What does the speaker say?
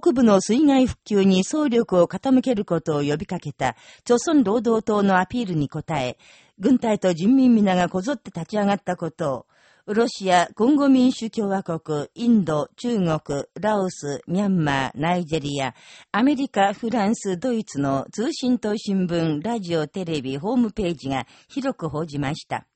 北部の水害復旧に総力を傾けることを呼びかけた、朝鮮労働党のアピールに応え、軍隊と人民皆がこぞって立ち上がったことを、ロシア、コンゴ民主共和国、インド、中国、ラオス、ミャンマー、ナイジェリア、アメリカ、フランス、ドイツの通信と新聞、ラジオ、テレビ、ホームページが広く報じました。